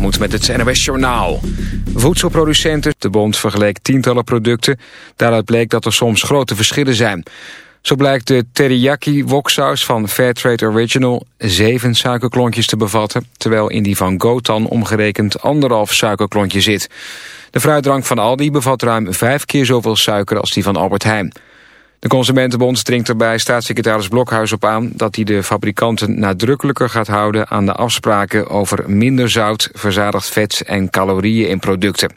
moet met het NOS Journaal. Voedselproducenten, de bond vergeleek tientallen producten. Daaruit bleek dat er soms grote verschillen zijn. Zo blijkt de teriyaki woksaus van Fairtrade Original zeven suikerklontjes te bevatten... terwijl in die van Gotan omgerekend anderhalf suikerklontje zit. De fruitdrank van Aldi bevat ruim vijf keer zoveel suiker als die van Albert Heijn. De Consumentenbond dringt erbij staatssecretaris Blokhuis op aan... dat hij de fabrikanten nadrukkelijker gaat houden aan de afspraken... over minder zout, verzadigd vet en calorieën in producten.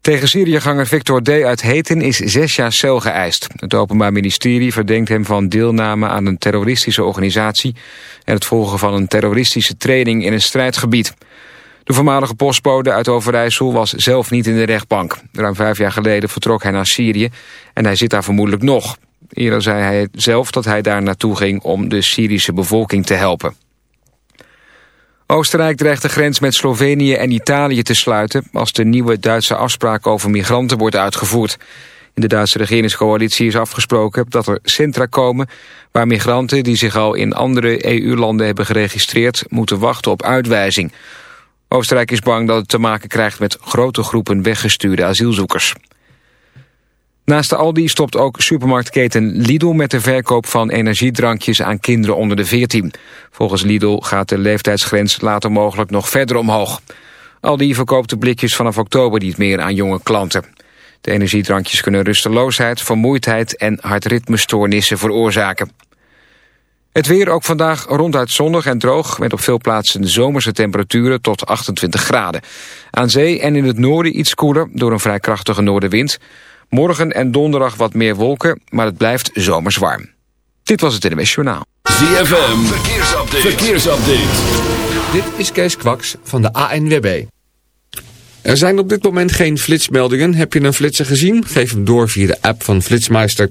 Tegen Syriëganger Victor D. uit Heten is zes jaar cel geëist. Het Openbaar Ministerie verdenkt hem van deelname aan een terroristische organisatie... en het volgen van een terroristische training in een strijdgebied... De voormalige postbode uit Overijssel was zelf niet in de rechtbank. Ruim vijf jaar geleden vertrok hij naar Syrië en hij zit daar vermoedelijk nog. Eerder zei hij zelf dat hij daar naartoe ging om de Syrische bevolking te helpen. Oostenrijk dreigt de grens met Slovenië en Italië te sluiten... als de nieuwe Duitse afspraak over migranten wordt uitgevoerd. In de Duitse regeringscoalitie is afgesproken dat er centra komen... waar migranten die zich al in andere EU-landen hebben geregistreerd... moeten wachten op uitwijzing. Oostenrijk is bang dat het te maken krijgt met grote groepen weggestuurde asielzoekers. Naast de Aldi stopt ook supermarktketen Lidl met de verkoop van energiedrankjes aan kinderen onder de 14. Volgens Lidl gaat de leeftijdsgrens later mogelijk nog verder omhoog. Aldi verkoopt de blikjes vanaf oktober niet meer aan jonge klanten. De energiedrankjes kunnen rusteloosheid, vermoeidheid en hartritmestoornissen veroorzaken. Het weer ook vandaag ronduit zonnig en droog... met op veel plaatsen de zomerse temperaturen tot 28 graden. Aan zee en in het noorden iets koeler door een vrij krachtige noordenwind. Morgen en donderdag wat meer wolken, maar het blijft zomers warm. Dit was het NWS Journaal. ZFM, verkeersupdate. verkeersupdate. Dit is Kees Kwaks van de ANWB. Er zijn op dit moment geen flitsmeldingen. Heb je een flitser gezien? Geef hem door via de app van Flitsmeister.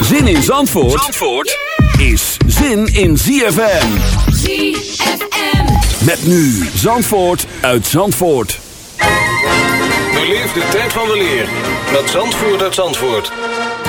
Zin in Zandvoort, Zandvoort is zin in ZFM. ZFM. Met nu Zandvoort uit Zandvoort. Beleef de tijd van weleer met Zandvoort uit Zandvoort.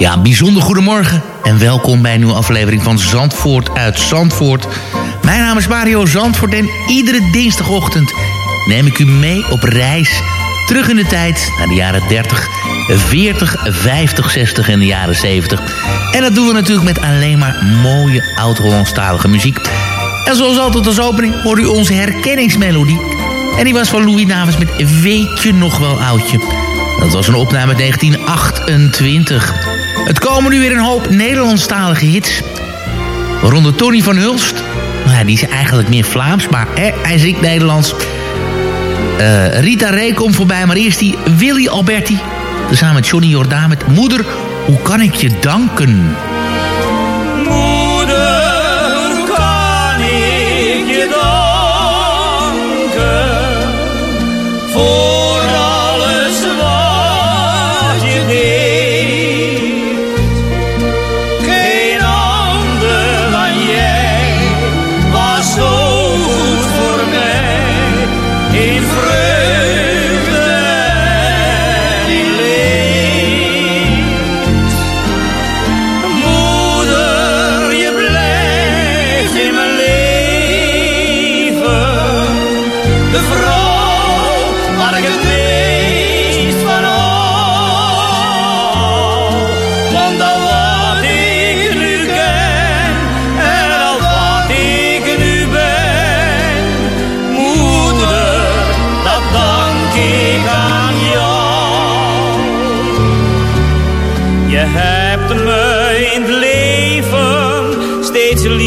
Ja, bijzonder goedemorgen en welkom bij een nieuwe aflevering van Zandvoort uit Zandvoort. Mijn naam is Mario Zandvoort en iedere dinsdagochtend neem ik u mee op reis terug in de tijd naar de jaren 30, 40, 50, 60 en de jaren 70. En dat doen we natuurlijk met alleen maar mooie oud-Hollandstalige muziek. En zoals altijd als opening hoort u onze herkenningsmelodie. En die was van Louis Davis met Weet je nog wel oudje. Dat was een opname uit 1928. Het komen nu weer een hoop Nederlandstalige hits. Waaronder Tony van Hulst. Nou, die is eigenlijk meer Vlaams, maar hè, hij zingt Nederlands. Eh, Rita Ray komt voorbij, maar eerst die Willy Alberti. Samen met Johnny Jordaan met Moeder, hoe kan ik je danken?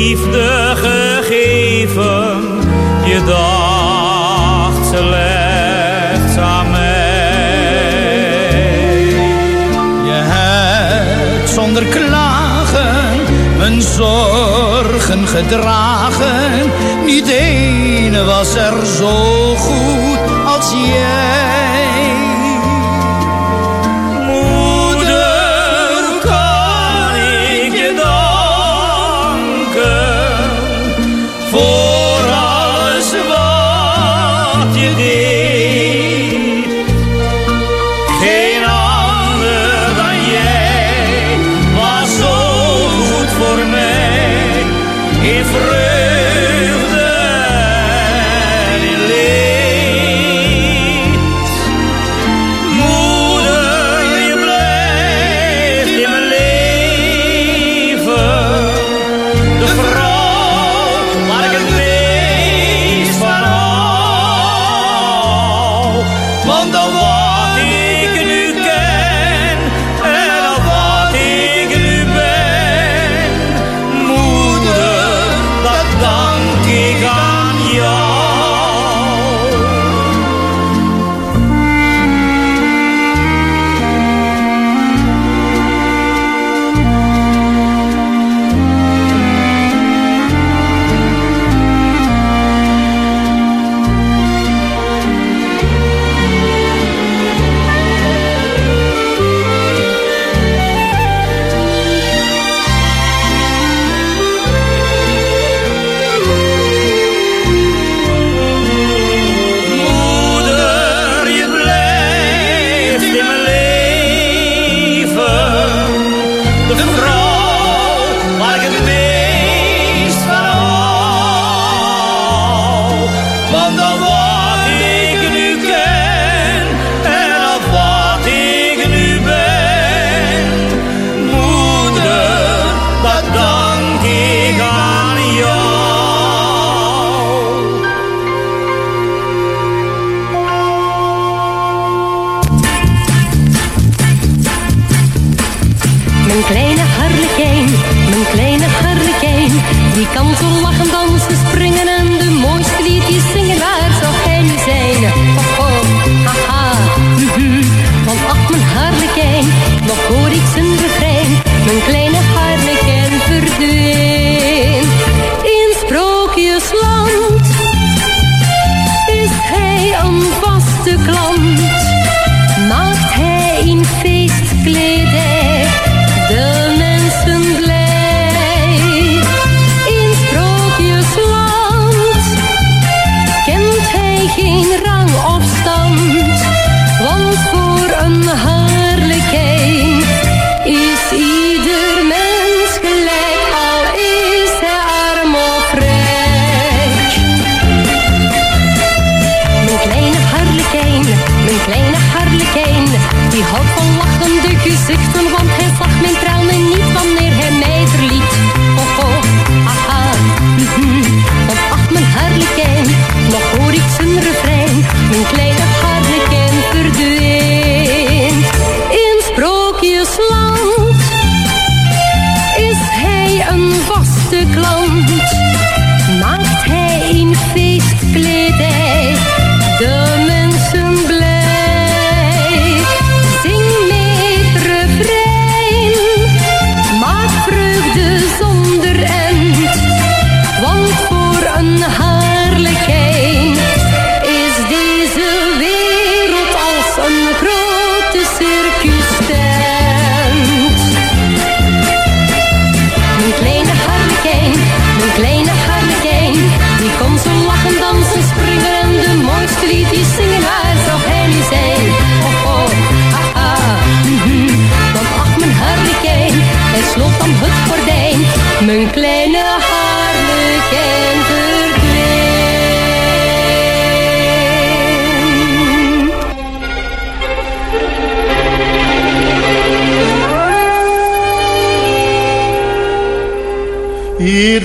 Liefde gegeven. Je dacht slechts aan mij. Je hebt zonder klagen mijn zorgen gedragen. Niet één was er zo goed als jij. Die kan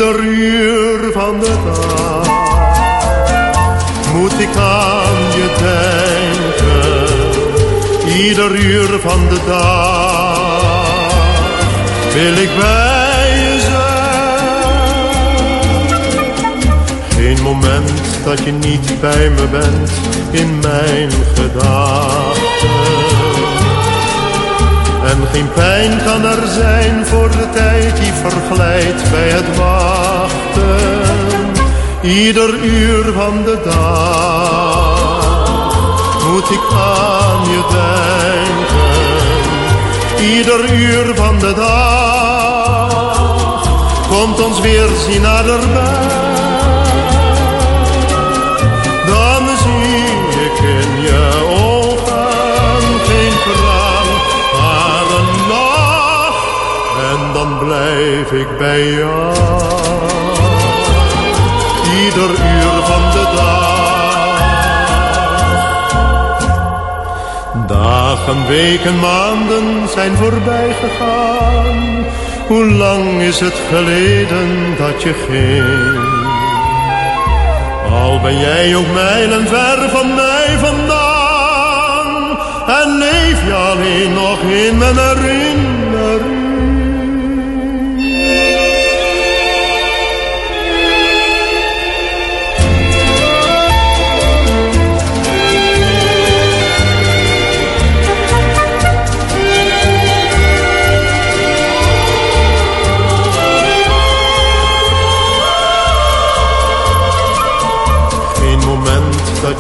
Ieder uur van de dag moet ik aan je denken. Ieder uur van de dag wil ik bij je. Geen moment dat je niet bij me bent in mijn gedachten. En geen pijn kan er zijn voor de tijd die verglijdt bij het wachten. Ieder uur van de dag moet ik aan je denken. Ieder uur van de dag komt ons weer zien naderbij. Dan zie ik in je ogen geen traan, dan blijf ik bij jou. Ieder uur van de dag. Dagen, weken, maanden zijn voorbij gegaan. Hoe lang is het geleden dat je ging? Al ben jij ook mijlen ver van mij vandaan. En leef je alleen nog in mijn herinnering.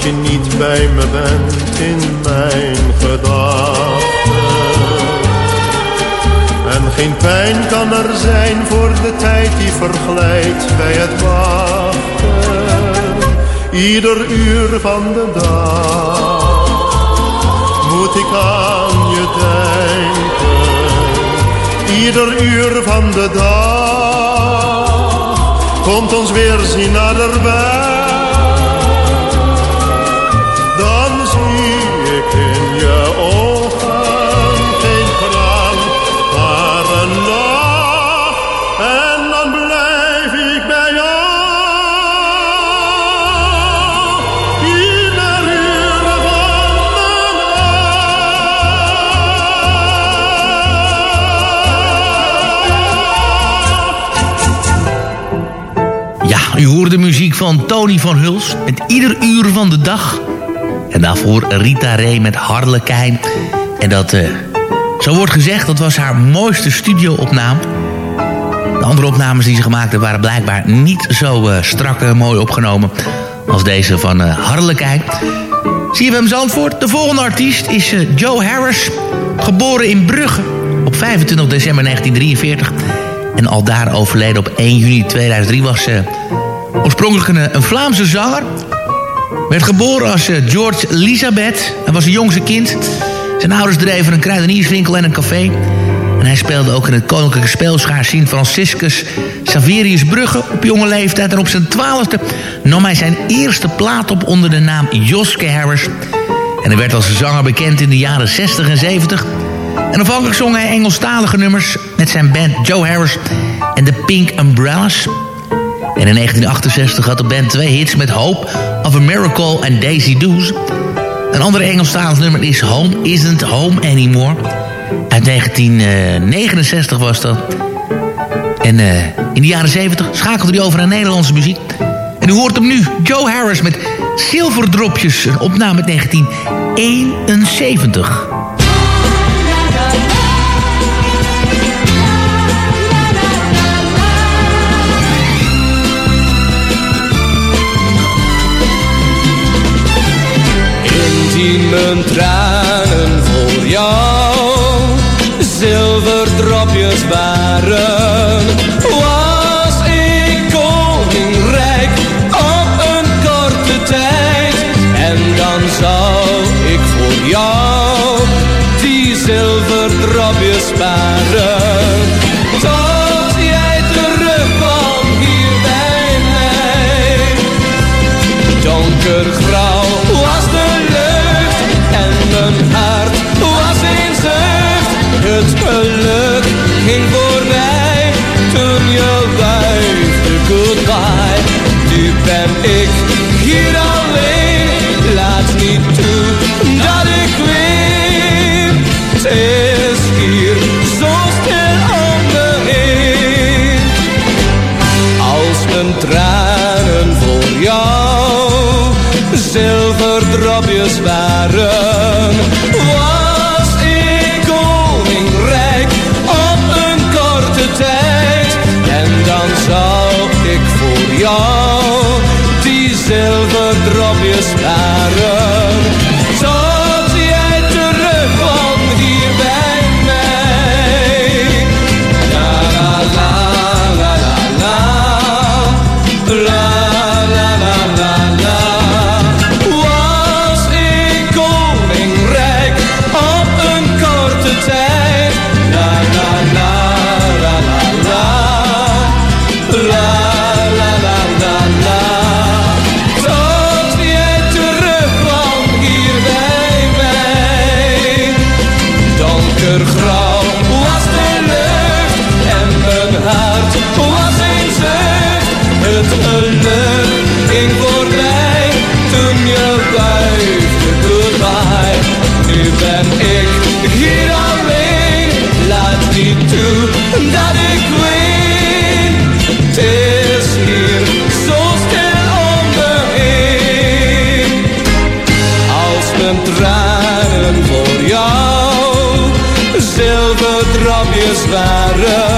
Je niet bij me bent in mijn gedachten. En geen pijn kan er zijn voor de tijd die verglijdt bij het wachten. Ieder uur van de dag moet ik aan je denken. Ieder uur van de dag komt ons weer zien naderbij. U hoort de muziek van Tony van Huls met ieder uur van de dag. En daarvoor Rita Ray met Harlekijn. En dat, eh, zo wordt gezegd, dat was haar mooiste studio-opname. De andere opnames die ze gemaakt hebben waren blijkbaar niet zo eh, strak en mooi opgenomen als deze van uh, Harlekijn. CFM Zandvoort, de volgende artiest is eh, Joe Harris, geboren in Brugge op 25 december 1943 en al daar overleden op 1 juni 2003 was ze oorspronkelijk een, een Vlaamse zanger. Werd geboren als eh, George Elisabeth en was een jongste kind. Zijn ouders dreven een kruidenierswinkel en een café. En hij speelde ook in het koninklijke speelschaar Sint Franciscus Saverius Brugge op jonge leeftijd. En op zijn twaalfde nam hij zijn eerste plaat op onder de naam Joske Harris. En hij werd als zanger bekend in de jaren 60 en 70. En afhankelijk zong hij Engelstalige nummers met zijn band Joe Harris en de Pink Umbrellas. En in 1968 had de band twee hits met Hope of a Miracle en Daisy Doos. Een andere Engelstalig nummer is Home Isn't Home Anymore. Uit 1969 was dat. En uh, in de jaren 70 schakelde hij over naar Nederlandse muziek. En u hoort hem nu, Joe Harris met Zilverdropjes. Een opname uit 1971. Intieme tranen voor jou, zilverdropjes waren. Was ik koningrijk op een korte tijd, en dan zou ik voor jou die zilverdropjes sparen. Tot zilverdropjes waren, dat ik ween. Het is hier zo stil om. Als mijn tranen voor jou zilverdropjes waren,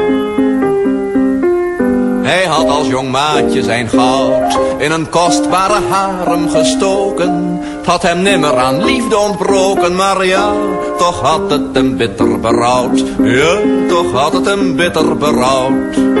Had als jong maatje zijn goud in een kostbare harem gestoken. Het had hem nimmer aan liefde ontbroken, maar ja, toch had het hem bitter berouwd. Ja, toch had het hem bitter berouwd.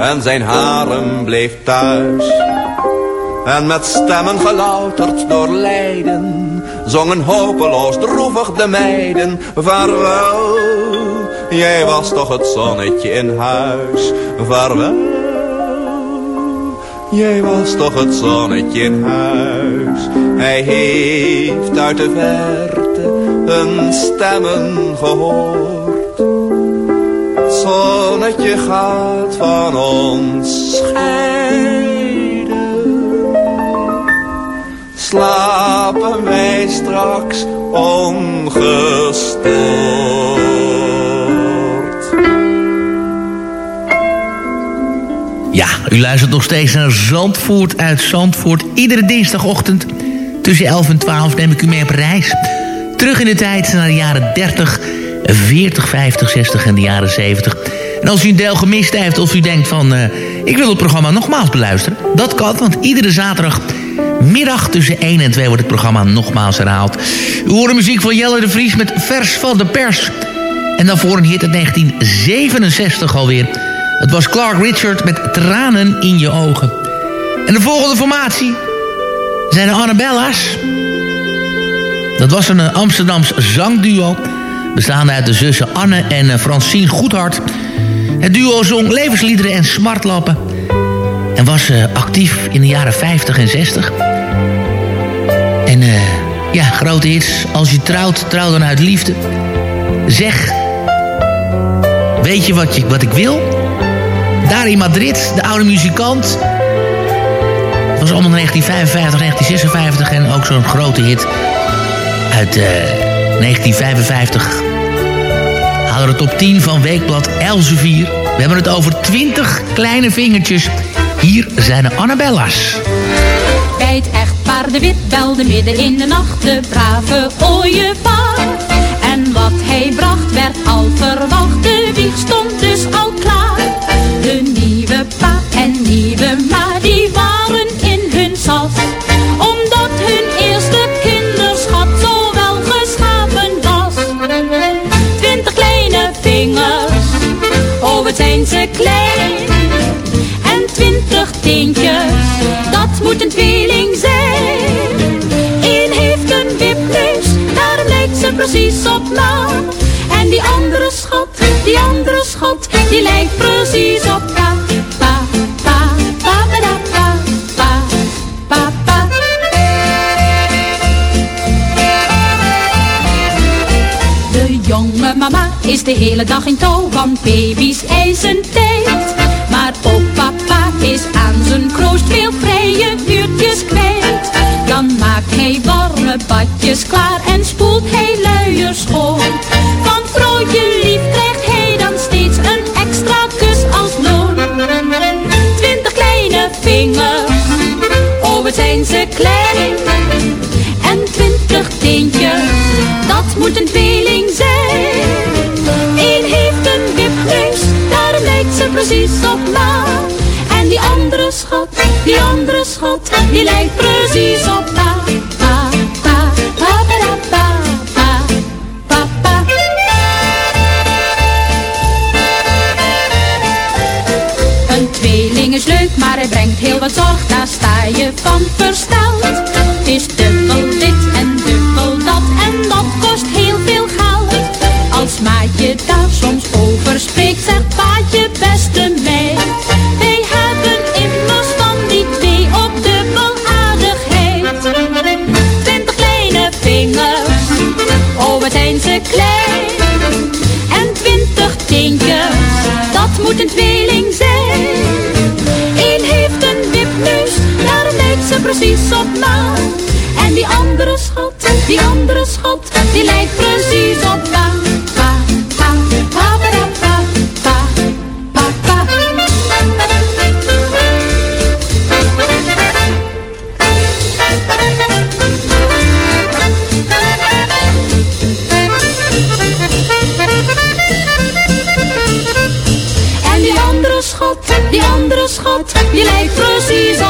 en zijn harem bleef thuis. En met stemmen gelouterd door lijden, zongen hopeloos droevig de meiden. Vaarwel, jij was toch het zonnetje in huis. Vaarwel, jij was toch het zonnetje in huis. Hij heeft uit de verte hun stemmen gehoord zonnetje gaat van ons scheiden. Slapen wij straks ongestoord. Ja, u luistert nog steeds naar Zandvoort uit Zandvoort. Iedere dinsdagochtend tussen 11 en 12 neem ik u mee op reis. Terug in de tijd naar de jaren 30 40, 50, 60 en de jaren 70. En als u een deel gemist heeft of u denkt van... Uh, ik wil het programma nogmaals beluisteren. Dat kan, want iedere zaterdagmiddag tussen 1 en 2 wordt het programma nogmaals herhaald. U hoort de muziek van Jelle de Vries met Vers van de Pers. En daarvoor een hit uit 1967 alweer. Het was Clark Richard met Tranen in je ogen. En de volgende formatie zijn de Annabella's. Dat was een Amsterdams zangduo bestaande uit de zussen Anne en Francine Goedhart. Het duo zong levensliederen en smartlappen... en was uh, actief in de jaren 50 en 60. En uh, ja, grote hits. Als je trouwt, trouw dan uit liefde. Zeg, weet je wat, je, wat ik wil? Daar in Madrid, de oude muzikant... Het was allemaal 1955, 1956 en ook zo'n grote hit uit... 1955 haalde de top 10 van weekblad Elsevier. We hebben het over 20 kleine vingertjes. Hier zijn de Annabella's. Bij het echtpaar de wit belde midden in de nacht de brave ooievaar. En wat hij bracht werd al verwacht, de wieg stond dus al klaar. De nieuwe pa en nieuwe ma, steentje, dat moet een tweeling zijn. Eén heeft een wipneus, daar lijkt ze precies op na. En die andere schot, die andere schot, die lijkt precies op papa, Pa, pa, pa, pa. De jonge mama is de hele dag in touw, want baby's eisen tijd. Ook papa is aan zijn kroost veel vrije uurtjes kwijt. Dan maakt hij warme badjes klaar en spoelt hij luiers schoon. Van vrouwtje lief krijgt hij dan steeds een extra kus als loon. Twintig kleine vingers, oh wat zijn ze klein. En twintig teentjes, dat moet een precies op ma. En die andere schat, die andere schat, die lijkt precies op pa. Pa, pa, pa, pa, pa, pa, pa, pa. Een tweeling is leuk, maar hij brengt heel wat zorg, daar sta je van versteld. Die andere schat, die lijkt precies op pa. Pa, pa, pa, pa, pa, pa, pa, pa. En die andere schat, die andere schat, die lijkt precies op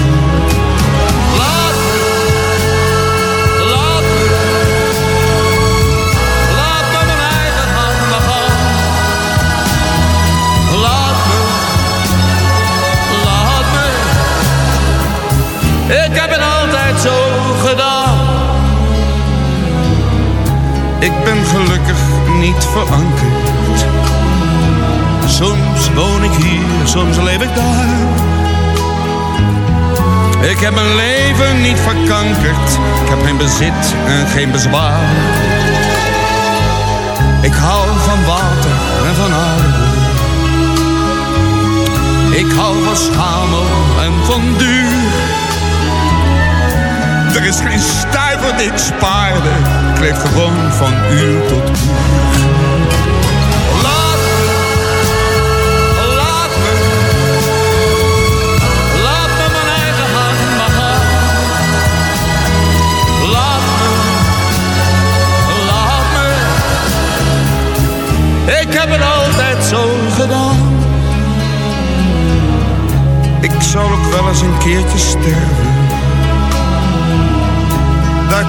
Ben gelukkig niet verankerd. Soms woon ik hier, soms leef ik daar. Ik heb mijn leven niet verkankerd. Ik heb geen bezit en geen bezwaar. Ik hou van water en van aarde. Ik hou van schamel en van duur. Er is geen stuiver dit spaarde. Ik gewoon van uur tot uur. Laat me, laat me, laat me mijn eigen gang maar gaan. Laat me, laat me. Ik heb het altijd zo gedaan. Ik zal ook wel eens een keertje sterven.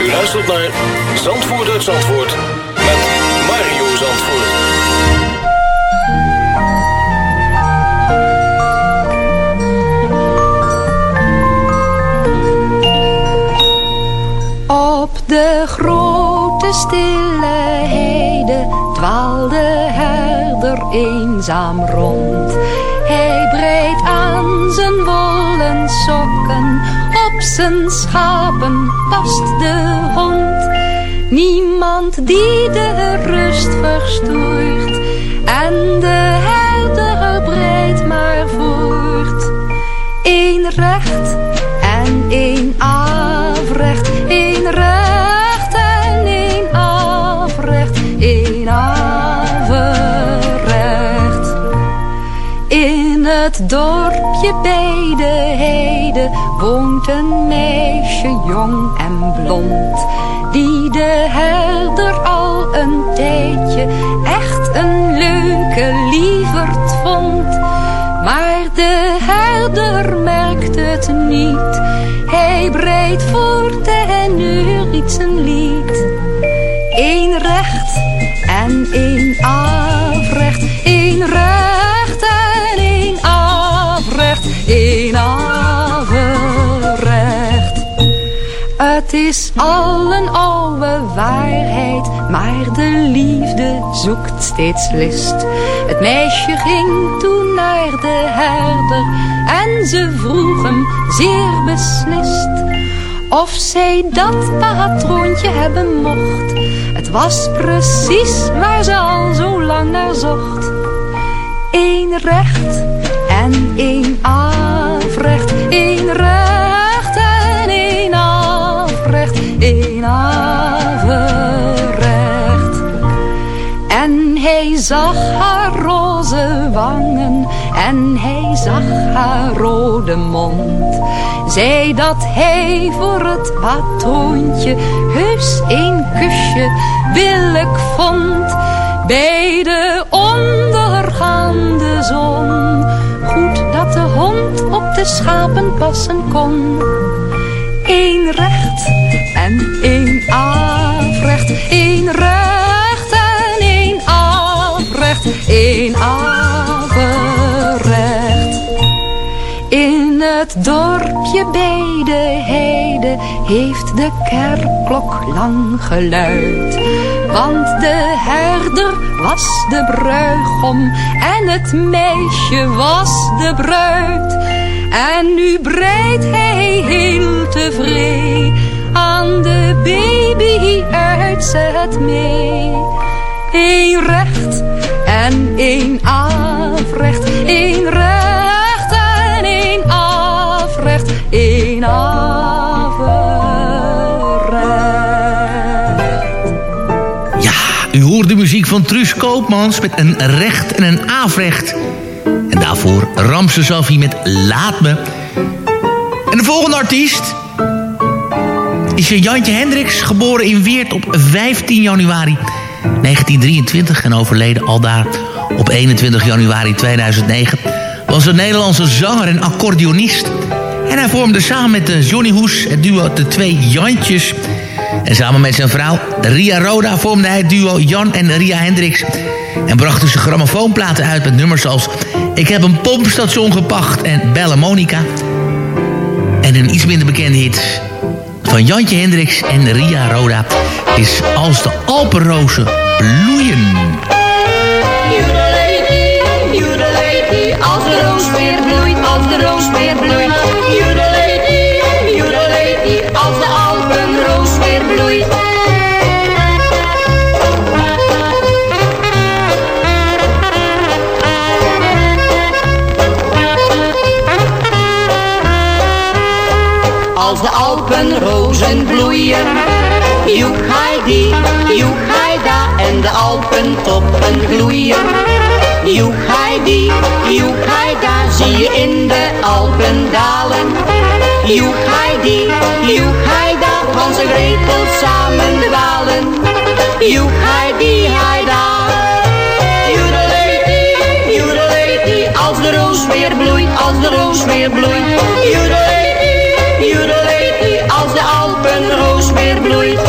U luistert naar Zandvoort uit Zandvoort met Mario Zandvoort. Op de grote stille heide dwaalde herder eenzaam rond. Hij breed aan zijn wollen sokken, op zijn schapen past de. Niemand die de rust verstoort en de herder breidt maar voort. Eén recht en één afrecht, één recht en één afrecht, één averecht. In het dorpje bij de heide woont een meisje jong en blond, de herder al een tijdje echt een leuke lieverd vond. Maar de herder merkt het niet. Hij breidt voort en neuriet zijn lied. Eén recht en één afrecht. Één recht en één afrecht. Één averecht. Het is al een waarheid, maar de liefde zoekt steeds list. Het meisje ging toen naar de herder en ze vroeg hem zeer beslist of zij dat patroontje hebben mocht. Het was precies waar ze al zo lang naar zocht. Eén recht en één afrecht, één recht hij zag haar roze wangen en hij zag haar rode mond. Zei dat hij voor het patroontje heus een kusje billijk vond. Bij de ondergaande zon. Goed dat de hond op de schapen passen kon. Eén recht en één afrecht. Één recht Één averecht. In het dorpje bij de heide heeft de kerkklok lang geluid. Want de herder was de bruigom en het meisje was de bruid. En nu breidt hij heel tevreden aan de baby uitzet mee. Eén recht en één afrecht, één recht en één afrecht, één averecht. van Truus Koopmans met een recht en een afrecht. En daarvoor Ramse Safi met Laat Me. En de volgende artiest is Jantje Hendricks, geboren in Weert op 15 januari 1923 en overleden aldaar op 21 januari 2009. Was een Nederlandse zanger en accordeonist. En hij vormde samen met eh, Johnny Hoes het duo De Twee Jantjes. En samen met zijn vrouw Ria Roda vormde hij het duo Jan en Ria Hendricks. En brachten ze grammofoonplaten uit met nummers als... Ik heb een pompstation gepacht en Belle Monica. En een iets minder bekende hit van Jantje Hendricks en Ria Roda... is Als de Alpenrozen bloeien. Joedelady, joedelady, als de roos weer bloeit, als de roos weer bloeit. Joedelady, joedelady, als de alpenroos weer bloeit. Als de alpenrozen bloeien, joek Heida en de alpentoppen gloeien. Joek Heidi, joek Heida, zie je in de Alpen dalen. Joek Heida, Hans en Gretel samen dwalen. Heida. Joedelady, joedelady, als de roos weer bloeit, als de roos weer bloeit. Joedelady, joedelady, als de Alpenroos weer bloeit.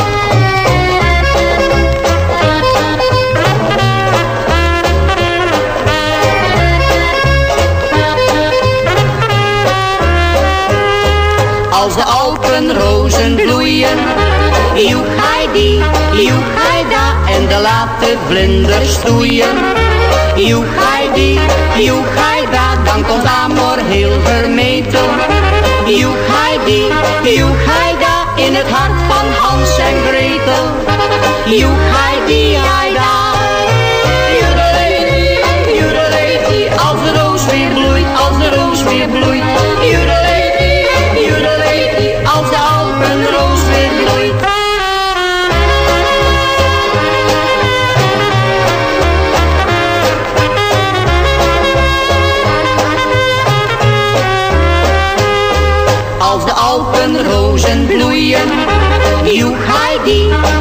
Als de alpenrozen bloeien, Heidi, joek Heida en de late vlinders stoeien. Heidi, joek Heida, dan komt Amor heel vermetel. Joek Heidi, joek Heida, in het hart van Hans en Gretel. Heidi, Heida. Joedelady,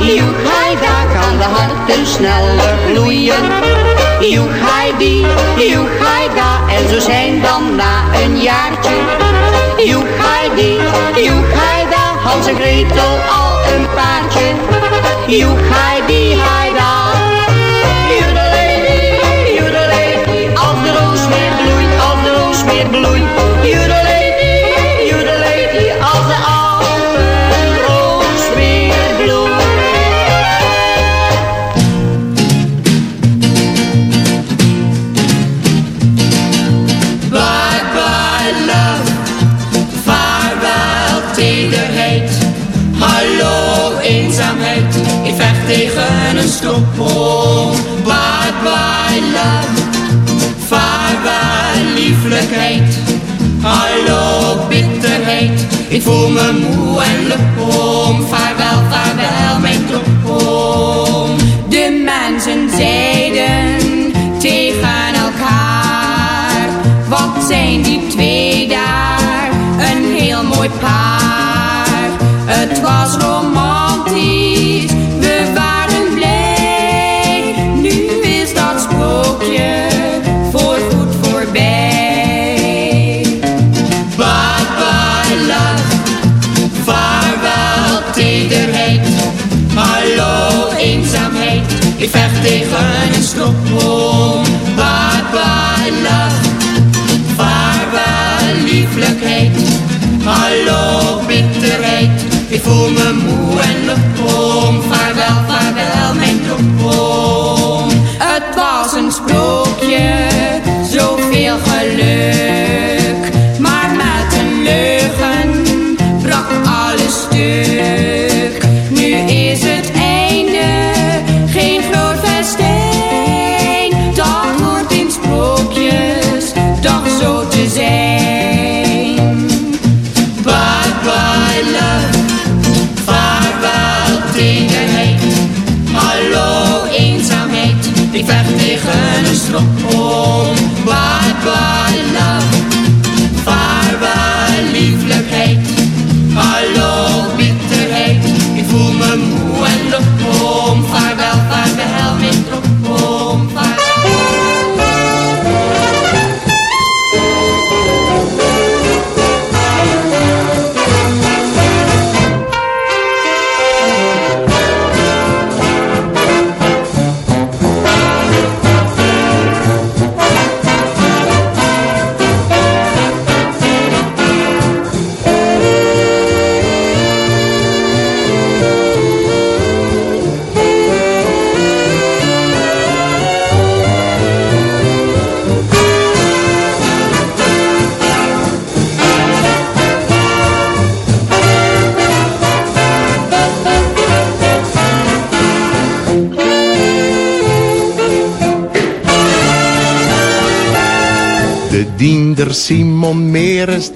joek Heida, gaan de harten sneller gloeien. Joek Heidi, joek Heida, en zo zijn dan na een jaartje. Joek Heidi, joek Heida, Hans en Gretel al een paardje. Heidi, Heida. Joedelady, Hallo bitterheid, ik voel me moe en lepom. Vaarwel, vaarwel mijn toppom. De mensen zeiden tegen elkaar, wat zijn die twee daar, een heel mooi paar. Het was romantisch, full moon.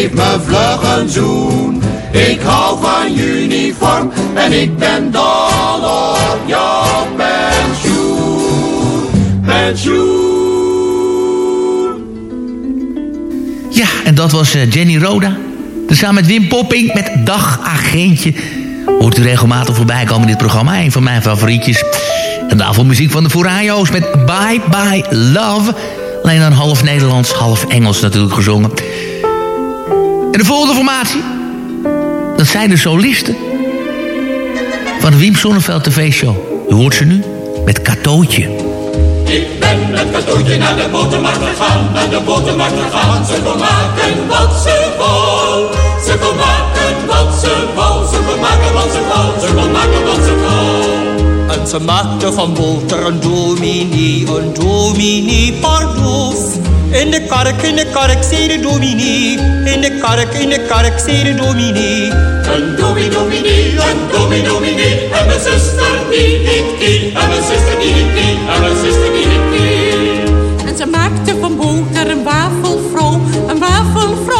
Geef me vlug een zoen. Ik hou van uniform en ik ben dol op jouw pensioen. Pensioen. Ja, en dat was eh, Jenny Roda. Samen met Wim Popping met Dag Agentje. Hoort u regelmatig voorbij komen in dit programma. Een van mijn favorietjes. En daarvoor muziek van de Furayos met Bye Bye Love. Alleen dan half Nederlands, half Engels natuurlijk gezongen. En de volgende formatie. Dat zijn de solisten. Van de Wim Sonneveld TV-show. U hoort ze nu met Katootje. Ik ben met katoentje naar de botermarkt gegaan, naar de botermarkt gegaan. Ze kon maken wat ze wou. Ze kon maken wat ze wou. Ze kon maken wat ze wou. Ze kon maken wat ze wou. En ze maakte van boter een dominee, een dominee pardoes. In de kark, in de kark, zei de dominee. In de kark, in de kark, zei de dominee. Een dominee, dominee, een dominee, dominee. En mijn zuster die niet kie. En mijn zuster die niet kie. En mijn zuster die niet kie. En ze maakte van boter een wafelvrouw, een wafelvrouw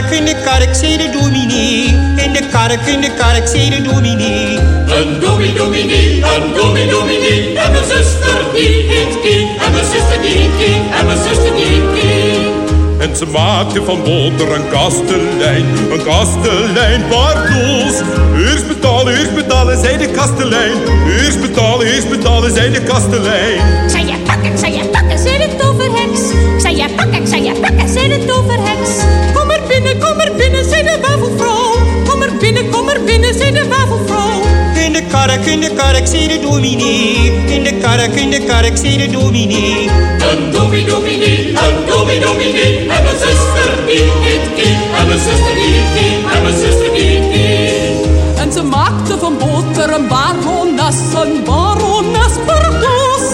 Kark, in de kark, zei de dominee. In de kark, in de kark, zei de dominee. Een dominee, dominee, een dominee, dominee. En mijn zuster die niet kie. En mijn zuster die niet kie. En mijn zuster die niet kie. En ze maakte van boter een kastelein, een kastelein pardoes. Eerst betalen, eerst betalen, zei de kastelein. Eerst betalen, eerst betalen, zei de kastelein. Zij je pakken, zei je kark, in de kark, zie de dominee. In de kark, in de kark, zie de dominee. Een domi dominee, een domi dominee. En mijn zuster die niet die. En mijn zuster die niet, en mijn zuster die niet. En ze maakte van boter een barones, een barones pardoes.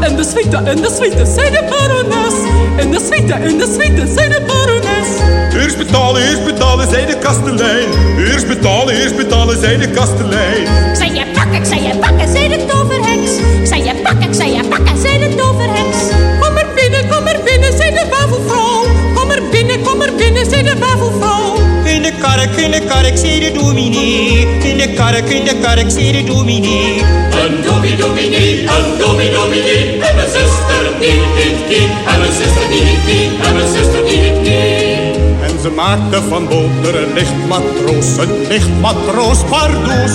En de suite, en de suite, zei de barones. En de suite, en de suite, zei de barones. Eerst betalen, eerst betalen, zei de kastelein. Eerst betalen, eerst betalen, zei de kastelein. Ik zei je pakken, ik zei je pakken, zei de toverheks. Ik zei je pakken, ik zei je pakken, zei de toverheks. Kom er binnen, kom er binnen, zei de wafelvrouw. Kom er binnen, kom er binnen, zei de wafelvrouw. In de kark, in de kark, zie de dominee. In de kark, in de kark, zie de dominee. Een domi dominee, een domi dominee. En mijn zuster die niet die. En mijn zuster die niet die. En mijn zuster die niet die. Ze maakte van boter een lichtmatroos, een lichtmatroos pardoes.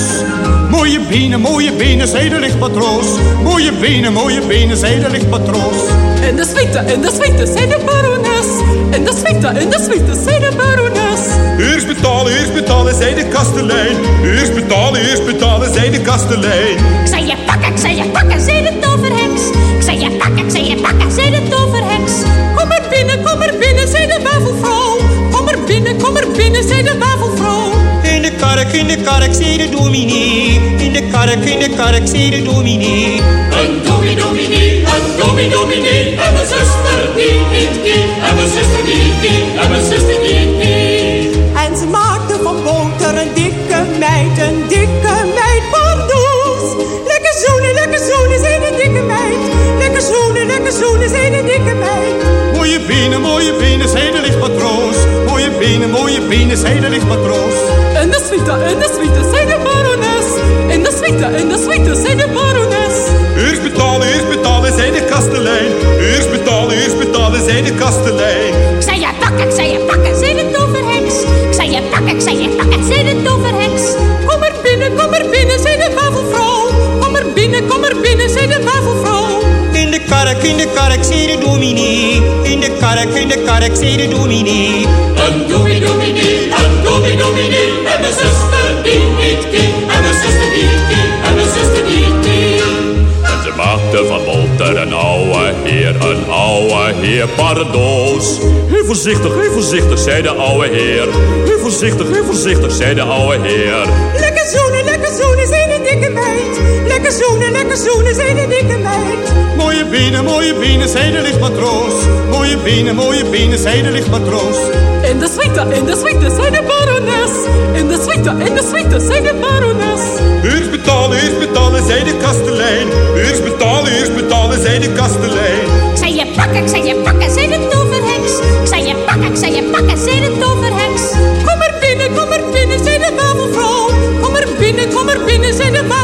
Mooie benen, mooie benen, zei de lichtmatroos. Mooie benen, mooie benen, zei de lichtmatroos. En de suite, en de suite, zei de barones. En de suite, en de suite, zei de barones. Eerst betalen, eerst betalen, zei de kastelein. Eerst betalen, eerst betalen, zei de kastelein. Ik zei je pakken, ik zei je pakken, zei de toverheks. Ik zei je pakken, ik zei je pakken, zei de toverheks. Kom er binnen, kom er binnen, zei de wafelvrouw. Kom er binnen, zei de wafelvrouw. In de kark, in de kark, zie de dominee. In de kark, in de kark, zie de dominee. Een domi dominee, een domi dominee. En mijn zuster die niet die. En mijn zuster die die. En mijn zuster die niet die. En ze maakte van boter een dikke meid, een dikke benen, mooie benen, zei de lichtmatroos. En de suite, en de suite, zei de barones. En de suite, en de suite, zei de barones. Eerst betalen, eerst betalen, zei de kastelein. Eerst betalen, eerst betalen, zei de kastelein. Ik zei je pakken, ik zei je pakken, zei de toverheks. Ik zei je pakken, ik zei je pakken, zei de toverheks. Kom er binnen, kom er binnen, zei de wafelvrouw. Kom er binnen, kom er binnen, zei de wafelvrouw. In de kark, in de kark, zie de dominee. De kark, in de kark, zie de dominee. Een domi dominee, een domi dominee. En mijn zuster die niet die. En mijn zuster die niet die. En mijn zuster die niet. En ze maakte van boter een ouwe heer, een ouwe heer pardoos. Heel voorzichtig, heel voorzichtig, zei de ouwe heer. Heel voorzichtig, heel voorzichtig, zei de ouwe heer. Lekker zoenen, lekker zoenen, zei de dikke meid. Lekker zoenen, lekker zoenen, zei de dikke meid. Mooie benen, mooie benen, zei de lichtmatroos. Mooie benen, mooie benen, zei de lichtmatroos. In de suite, in de suite, zei de barones. In de suite, in de suite, zei de barones. Eerst betalen, eerst betalen, zei de kastelein. Eerst betalen, eerst betalen, zei de kastelein. Ik zei je pakken, ik zei je pakken, zei de toverheks. Ik zei je pakken, ik zei je pakken, zei de toverheks. Kom er binnen, kom er binnen, zei de wafelvrouw. Kom er binnen, kom er binnen, zei de wafelvrouw.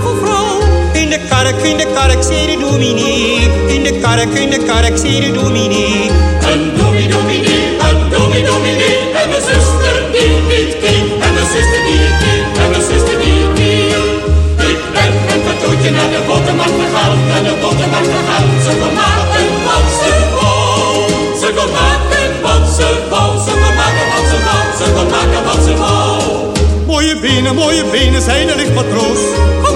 De kark, in de kark, zie de dominee. In de kark, in de kark, zie de dominee. Een domi dominee, een domi dominee. En mijn zuster die niet die. En mijn zuster die niet die. En mijn zuster die niet die. Ik ben mijn toetje naar de botermarkt gegaan. Naar de botermarkt gegaan. Ze kon maken wat ze wou. Ze kon maken wat ze wou. Ze kon maken wat ze wou. Ze kon maken wat ze wou. Mooie benen, mooie benen, zei de lichtmatroos. Kom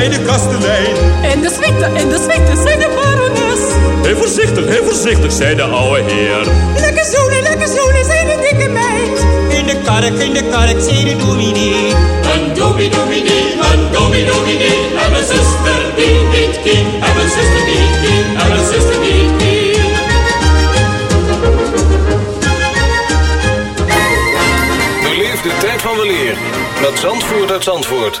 zei de kastelein. In de suite, in de suite, zei de barones. Heel voorzichtig, heel voorzichtig, zei de ouwe heer. Lekker zoenen, lekker zoenen, zei de dikke meid. In de kark, in de kark, zie de dominee. Een domi dominee, een domi dominee. En mijn zuster die niet die. En mijn zuster die niet die. En mijn zuster die niet. Beleef de tijd van weleer met Zandvoort uit Zandvoort.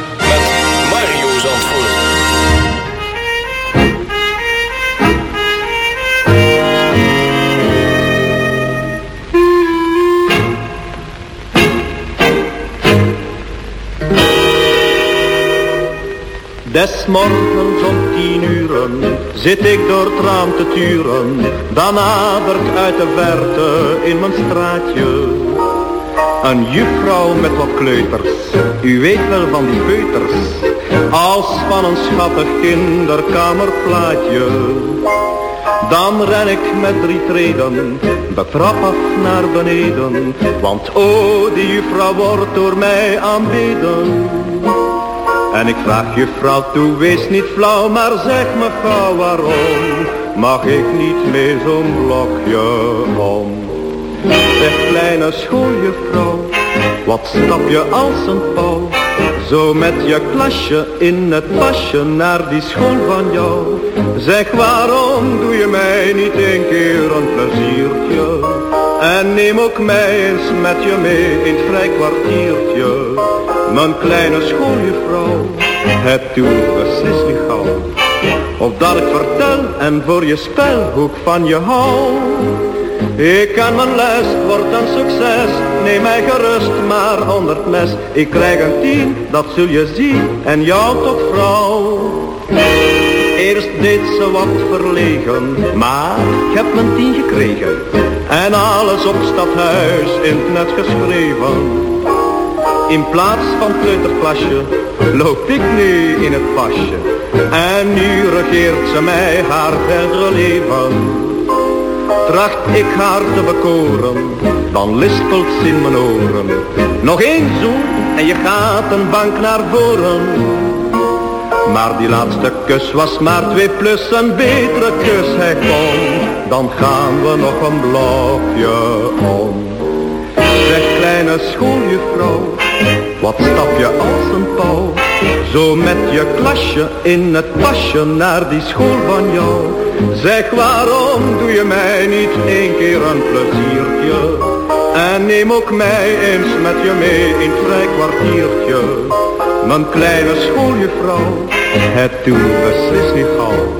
Des morgens om tien uren zit ik door het raam te turen. Dan nadert uit de verte in mijn straatje een juffrouw met wat kleuters. U weet wel van die peuters, als van een schattig kinderkamerplaatje. Dan ren ik met drie treden, de trap af naar beneden. Want oh, die juffrouw wordt door mij aanbeden. En ik vraag juffrouw toe, wees niet flauw, maar zeg me gauw waarom Mag ik niet mee zo'n blokje om? Zeg kleine schooljuffrouw, wat stap je als een pauw? Zo met je klasje in het pasje naar die school van jou. Zeg waarom doe je mij niet een keer een pleziertje? En neem ook mij eens met je mee in het vrij kwartiertje mijn kleine schooljuffrouw, het doet beslist niet gauw. Of dat ik vertel en voor je spel hoe ik van je hou. Ik kan mijn les, wordt een succes, neem mij gerust maar onder het mes. Ik krijg een tien, dat zul je zien, en jou tot vrouw. Eerst deed ze wat verlegen, maar ik heb mijn tien gekregen. En alles op stadhuis in het net geschreven. In plaats van kleuterklasje loop ik nu in het pasje. En nu regeert ze mij haar verdere leven. Tracht ik haar te bekoren, dan lispelt ze in mijn oren. Nog één zoen en je gaat een bank naar voren. Maar die laatste kus was maar twee plus een betere kus hij kon. Dan gaan we nog een blokje om. Zeg kleine schooljuffrouw, wat stap je als een pauw? Zo met je klasje in het pasje naar die school van jou. Zeg waarom doe je mij niet één keer een pleziertje? En neem ook mij eens met je mee in het kwartiertje. Mijn kleine schooljuffrouw, het doet beslist niet gauw.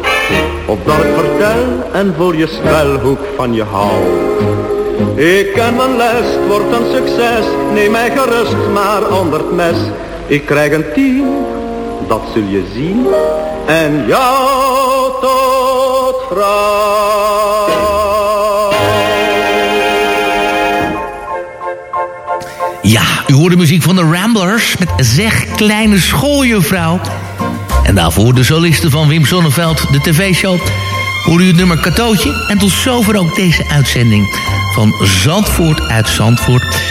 Opdat ik vertel en voor je spel hoe ik van je hou. Ik ken mijn les, het wordt een succes. Neem mij gerust maar onder het mes. Ik krijg een tien, dat zul je zien. En jou tot vrouw. Ja, u hoort de muziek van de Ramblers met Zeg Kleine Schooljuffrouw. En daarvoor de solisten van Wim Sonneveld, de tv-show. Hoor u het nummer Katootje. En tot zover ook deze uitzending van Zandvoort uit Zandvoort.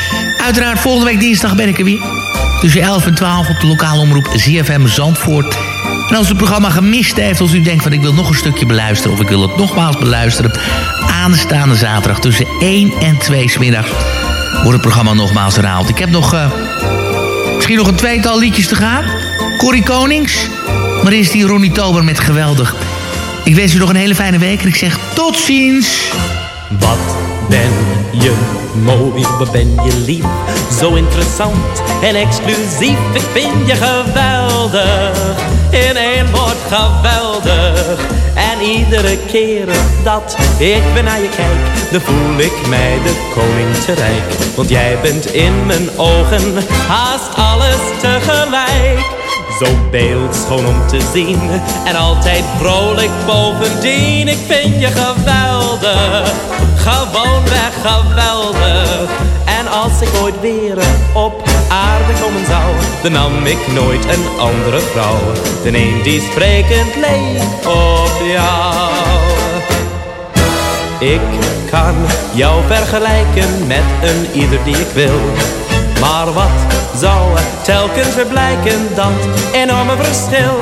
Uiteraard volgende week dinsdag ben ik er weer. Tussen 11 en 12 op de lokale omroep ZFM Zandvoort. En als u het programma gemist heeft, als u denkt van ik wil nog een stukje beluisteren... of ik wil het nogmaals beluisteren... aanstaande zaterdag tussen 1 en 2 smiddags wordt het programma nogmaals herhaald. Ik heb nog eh, misschien nog een tweetal liedjes te gaan. Corrie Konings, maar is die Ronnie Tober met geweldig. Ik wens u nog een hele fijne week en ik zeg tot ziens. Wat ben je mooi, wat ben je lief, zo interessant en exclusief. Ik vind je geweldig, in één woord geweldig. En iedere keer dat ik weer naar je kijk, dan voel ik mij de koning te rijk. Want jij bent in mijn ogen haast alles tegelijk. Zo beeldschoon om te zien en altijd vrolijk bovendien. Ik vind je geweldig, gewoonweg geweldig. En als ik ooit weer op aarde komen zou, dan nam ik nooit een andere vrouw. De een die sprekend leek op jou. Ik kan jou vergelijken met een ieder die ik wil. Maar wat zou telkens weer blijken, dat enorme verschil?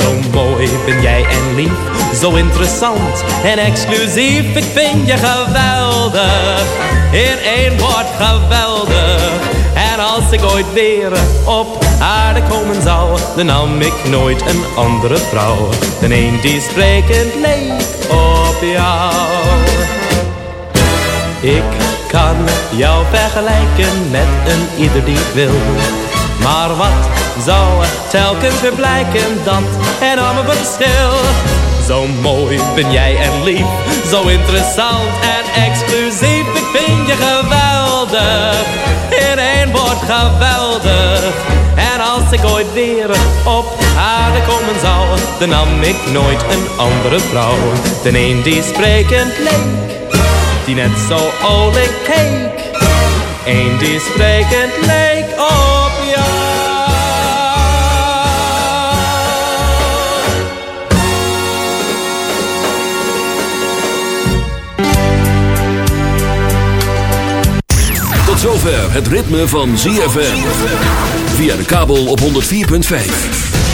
Zo mooi ben jij en lief, zo interessant en exclusief. Ik vind je geweldig, in één woord geweldig. En als ik ooit weer op aarde komen zou, dan nam ik nooit een andere vrouw. Dan een die sprekend leek op jou. Ik kan jou vergelijken met een ieder die wil. Maar wat zou er telkens weer blijken, dat enorme verschil. Zo mooi ben jij en lief, zo interessant en exclusief. Ik vind je geweldig, in één woord geweldig. En als ik ooit weer op aarde komen zou, dan nam ik nooit een andere vrouw. De een die sprekend leek die net zo olijk keek. Eén die sprekend leek op jou. Tot zover het ritme van ZFM. Via de kabel op 104.5.